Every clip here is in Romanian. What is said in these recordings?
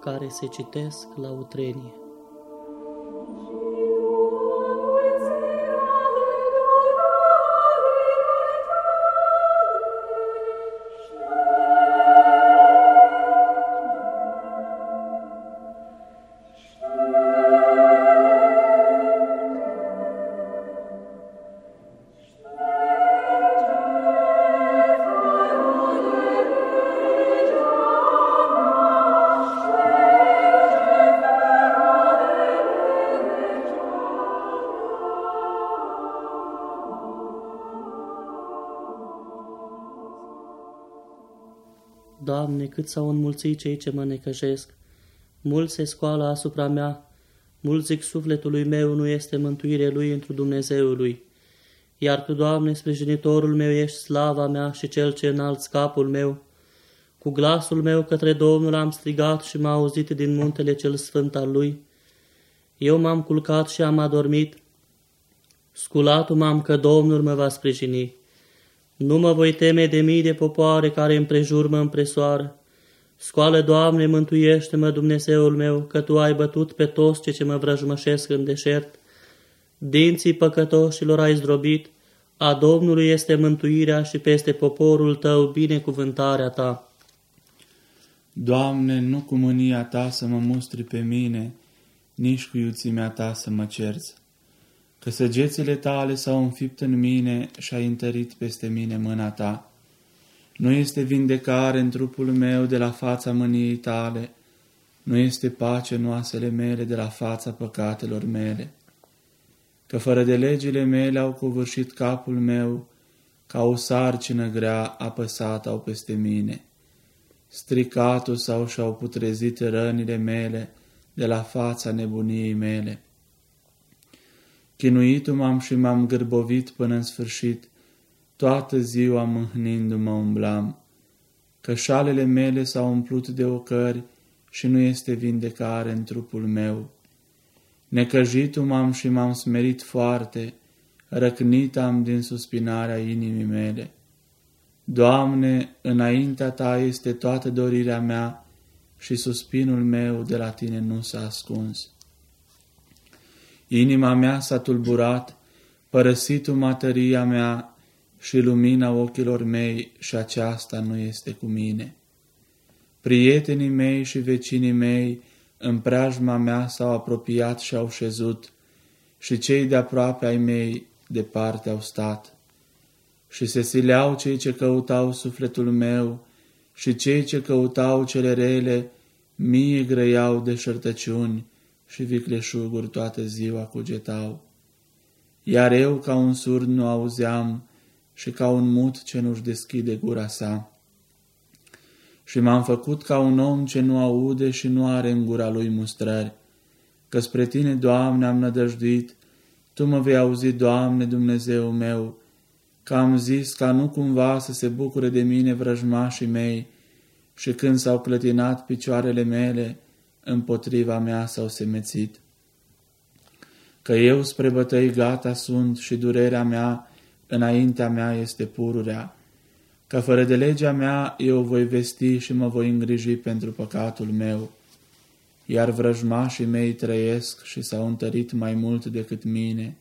Psalmi care se citesc la utrenie. Cât s-au înmulțit cei ce mă necăjesc. Mulți se scoală asupra mea, mulți zic sufletului meu nu este mântuire lui într Dumnezeului. Iar Tu, Doamne, sprijinitorul meu, ești slava mea și cel ce înalt capul meu. Cu glasul meu către Domnul am strigat și m-a auzit din muntele cel sfânt al Lui. Eu m-am culcat și am adormit. Sculatul m-am că Domnul mă va sprijini. Nu mă voi teme de mii de popoare care împrejur mă împresoară. Scoală, Doamne, mântuiește-mă, Dumnezeul meu, că Tu ai bătut pe toți ce, ce mă vrăjmășesc în deșert. Dinții păcătoșilor ai zdrobit, a Domnului este mântuirea și peste poporul Tău binecuvântarea Ta. Doamne, nu cu mânia Ta să mă mustri pe mine, nici cu iuțimea Ta să mă cerți că săgețile tale s-au înfipt în mine și ai întărit peste mine mâna ta. Nu este vindecare în trupul meu de la fața mâniei tale, nu este pace în oasele mele de la fața păcatelor mele. Că fără de legile mele au covârșit capul meu, ca o sarcină grea apăsată au peste mine. Stricatul sau și-au putrezit rănile mele de la fața nebuniei mele. Chinuitul m-am și m-am gârbovit până în sfârșit, toată ziua mâhnindu-mă umblam, că șalele mele s-au umplut de ocări și nu este vindecare în trupul meu. Necăjitul m-am și m-am smerit foarte, răcnit am din suspinarea inimii mele. Doamne, înaintea Ta este toată dorirea mea și suspinul meu de la Tine nu s-a ascuns. Inima mea s-a tulburat, părăsit-o materia mea și lumina ochilor mei și aceasta nu este cu mine. Prietenii mei și vecinii mei în preajma mea s-au apropiat și au șezut și cei de aproape ai mei departe au stat. Și se sileau cei ce căutau sufletul meu și cei ce căutau cele rele, mie grăiau de șertăciuni și vicleșuguri toată ziua cugetau. Iar eu ca un surd nu auzeam și ca un mut ce nu-și deschide gura sa. Și m-am făcut ca un om ce nu aude și nu are în gura lui mustrări, că spre tine, Doamne, am nădăjduit, Tu mă vei auzi, Doamne, Dumnezeu meu, că am zis ca nu cumva să se bucure de mine vrăjmașii mei, și când s-au clătinat picioarele mele, împotriva mea s-au semețit. Că eu spre bătăi gata sunt și durerea mea înaintea mea este pururea, că fără de legea mea eu voi vesti și mă voi îngriji pentru păcatul meu, iar vrăjmașii mei trăiesc și s-au întărit mai mult decât mine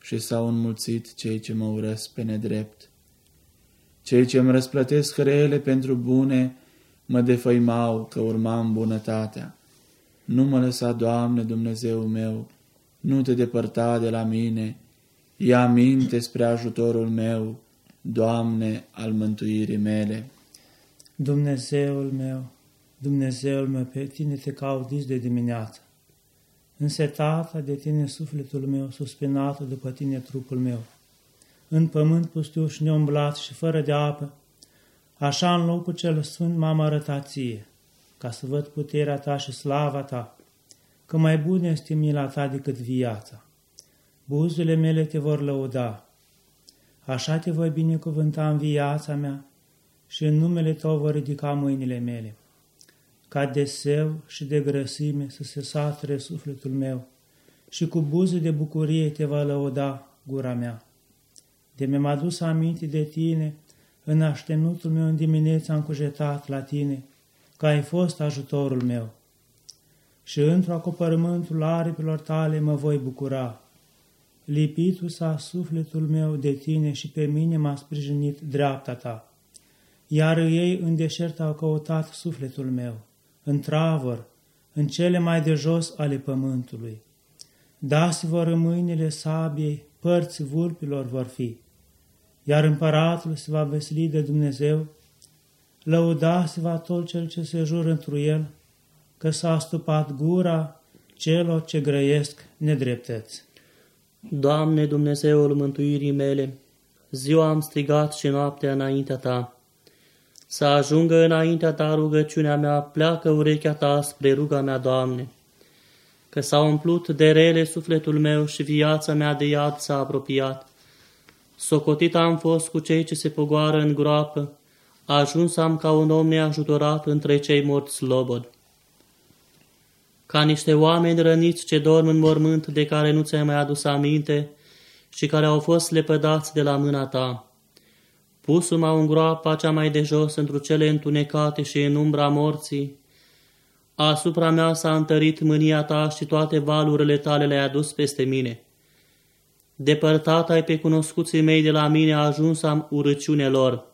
și s-au înmulțit cei ce mă urăsc pe nedrept. Cei ce îmi răsplătesc rele pentru bune mă defăimau că urmam bunătatea. Nu mă lăsa, Doamne, Dumnezeu meu, nu te depărta de la mine, ia minte spre ajutorul meu, Doamne, al mântuirii mele. Dumnezeul meu, Dumnezeul meu, pe tine te caut de dimineață. Însetată de tine sufletul meu, suspinată după tine trupul meu. În pământ pustiu și neumblat și fără de apă, așa în locul cel sfânt m-am arătat ție ca să văd puterea ta și slava ta, că mai bun este mila ta decât viața. Buzele mele te vor lăuda, așa te voi binecuvânta în viața mea și în numele tău vor ridica mâinile mele, ca de seu și de grăsime să se satre sufletul meu și cu buze de bucurie te va lăuda gura mea. De mi-am adus aminte de tine, în aștenutul meu în dimineața am cugetat la tine, că ai fost ajutorul meu. Și într-o acopărământul aripilor tale mă voi bucura. Lipitul s-a sufletul meu de tine și pe mine m-a sprijinit dreapta ta. Iar ei în deșert au căutat sufletul meu, în travăr, în cele mai de jos ale pământului. Dați-vă mâinile sabiei, părți vulpilor vor fi, iar împăratul se va veseli de Dumnezeu, lăudați-va tot cel ce se jură întru el, că s-a stupat gura celor ce grăiesc nedreptăți. Doamne Dumnezeul mântuirii mele, ziua am strigat și noaptea înaintea Ta. Să ajungă înaintea Ta rugăciunea mea, pleacă urechea Ta spre ruga mea, Doamne. Că s-a umplut de rele sufletul meu și viața mea de iad s-a apropiat. Socotit am fost cu cei ce se pogoară în groapă, ajuns am ca un om neajutorat între cei morți slobod ca niște oameni răniți ce dorm în mormânt de care nu ți-ai mai adus aminte și care au fost lepădați de la mâna ta. Pusu-mă în groapa cea mai de jos într cele întunecate și în umbra morții. Asupra mea s-a întărit mânia ta și toate valurile tale le-ai adus peste mine. Depărtat ai pe cunoscuții mei de la mine, ajuns am urăciune lor.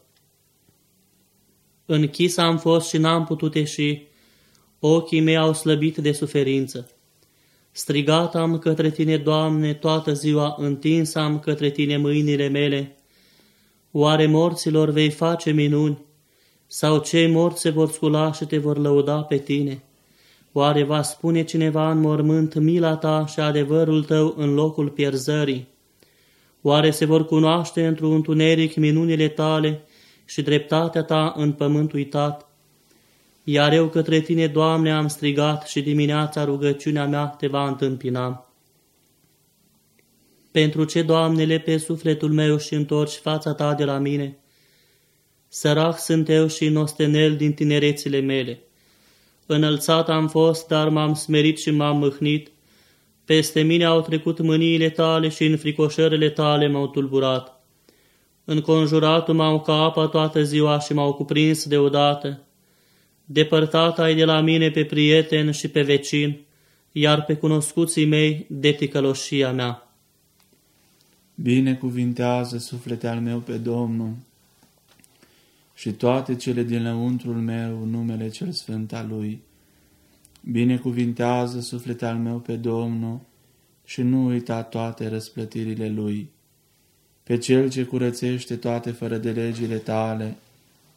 Închis am fost și n-am putut ieși, Ochii mei au slăbit de suferință. Strigat am către tine, Doamne, toată ziua, întins am către tine mâinile mele. Oare morților vei face minuni? Sau cei morți se vor scula și te vor lăuda pe tine? Oare va spune cineva în mormânt mila ta și adevărul tău în locul pierzării? Oare se vor cunoaște într-un întuneric minunile tale și dreptatea ta în pământ uitat? Iar eu către tine, Doamne, am strigat și dimineața rugăciunea mea te va întâmpina. Pentru ce, Doamne, pe sufletul meu și întorci fața ta de la mine? Sărac sunt eu și nostenel din tinerețile mele. Înălțat am fost, dar m-am smerit și m-am mâhnit. Peste mine au trecut mâniile tale și înfricoșările tale m-au tulburat. Înconjuratul m-au ca apa toată ziua și m-au cuprins deodată depărtat ai de la mine pe prieten și pe vecin, iar pe cunoscuții mei de ticăloșia mea. Binecuvintează suflete al meu pe Domnul și toate cele din lăuntrul meu numele cel sfânt al Lui. Binecuvintează suflete al meu pe Domnul și nu uita toate răsplătirile Lui. Pe Cel ce curățește toate fără de legile tale,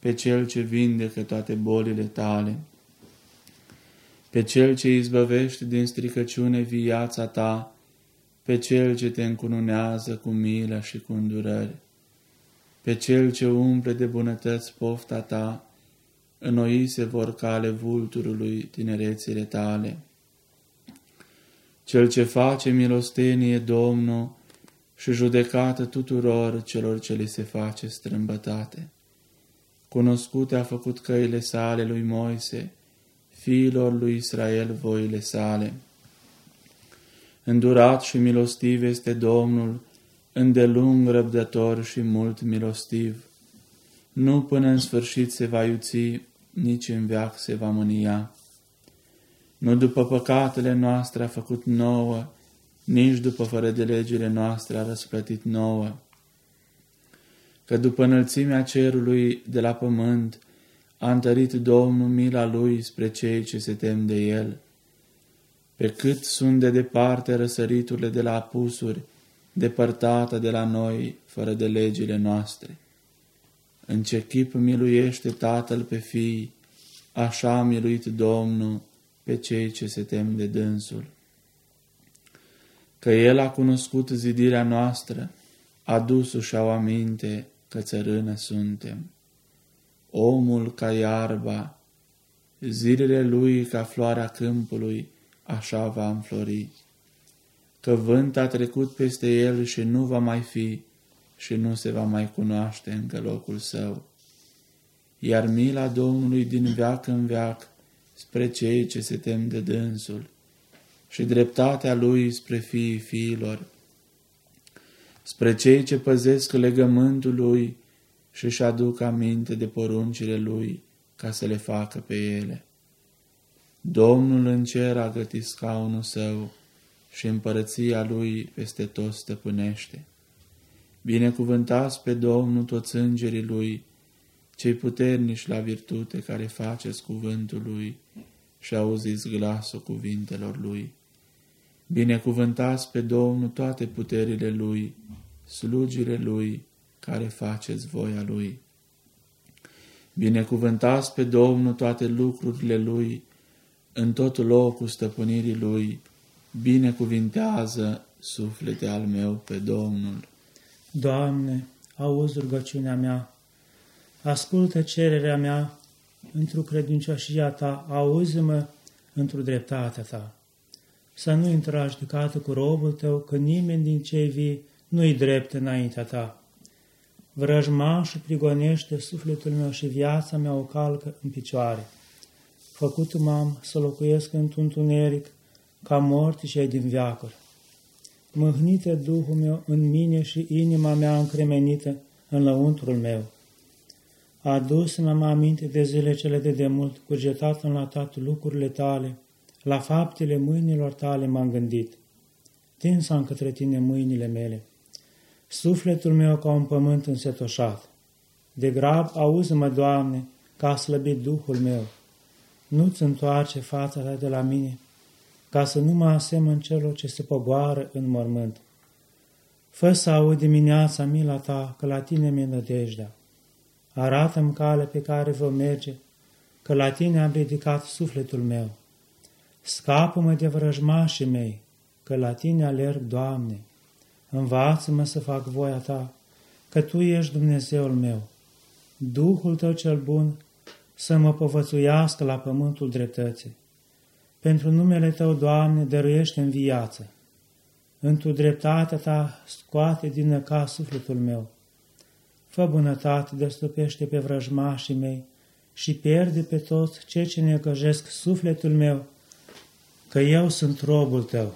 pe Cel ce vindecă toate bolile tale, pe Cel ce izbăvește din stricăciune viața ta, pe Cel ce te încununează cu milă și cu îndurări, pe Cel ce umple de bunătăți pofta ta, înnoi se vor cale vulturului tinerețile tale. Cel ce face milostenie Domnul și judecată tuturor celor ce li se face strâmbătate. Cunoscute a făcut căile sale lui Moise, fiilor lui Israel voile sale. Îndurat și milostiv este Domnul, îndelung răbdător și mult milostiv. Nu până în sfârșit se va iuți, nici în veac se va mânia. Nu după păcatele noastre a făcut nouă, nici după fără de legile noastre a răsplătit nouă că după înălțimea cerului de la pământ a întărit Domnul mila lui spre cei ce se tem de el. Pe cât sunt de departe răsăriturile de la apusuri, depărtată de la noi, fără de legile noastre. În ce chip miluiește Tatăl pe fii, așa a miluit Domnul pe cei ce se tem de dânsul. Că El a cunoscut zidirea noastră, adus-și au aminte că țărână suntem. Omul ca iarba, zilele lui ca floarea câmpului, așa va înflori. Că vânt a trecut peste el și nu va mai fi și nu se va mai cunoaște încă locul său. Iar mila Domnului din veac în veac spre cei ce se tem de dânsul și dreptatea lui spre fiii fiilor spre cei ce păzesc legământul lui și își aduc aminte de poruncile lui ca să le facă pe ele. Domnul în cer a gătit scaunul său și împărăția lui peste tot stăpânește. Binecuvântați pe Domnul toți îngerii lui, cei puternici la virtute care faceți cuvântul lui și auziți glasul cuvintelor lui. Binecuvântați pe Domnul toate puterile lui, slugile lui care faceți voia lui. Binecuvântați pe Domnul toate lucrurile lui, în tot locul stăpânirii lui, binecuvintează suflete al meu pe Domnul. Doamne, auzi rugăciunea mea, ascultă cererea mea într-o credincioșia Ta, auzi-mă într-o dreptatea Ta. Să nu intra judecată cu robul Tău, că nimeni din cei vii nu-i drept înaintea Ta. Vrăjmașul prigonește sufletul meu și viața mea o calcă în picioare. Făcut m-am să locuiesc într-un tuneric, ca morți și din viacuri. Mâhnite Duhul meu în mine și inima mea încremenită în lăuntrul meu. Adus-mi aminte de zile cele de demult, cugetat în la toate lucrurile tale, la faptele mâinilor tale m-am gândit. Tinsam către tine mâinile mele. Sufletul meu ca un pământ însetoșat. De grab auzi-mă, Doamne, ca slăbit Duhul meu. Nu-ți întoarce fața ta de la mine, ca să nu mă asemăn celor ce se pogoară în mormânt. Fă să aud dimineața mila ta, că la tine mi-e nădejdea. Arată-mi cale pe care vă merge, că la tine am ridicat sufletul meu. Scapă-mă de vrăjmașii mei, că la tine alerg, Doamne. Învață-mă să fac voia ta, că Tu ești Dumnezeul meu. Duhul Tău cel bun să mă povățuiască la pământul dreptății. Pentru numele Tău, Doamne, dăruiește în viață. Într-o dreptatea Ta scoate din năca sufletul meu. Fă bunătate, destupește pe vrăjmașii mei și pierde pe toți cei ce ne căjesc sufletul meu, că eu sunt robul Tău.